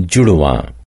जुड़वा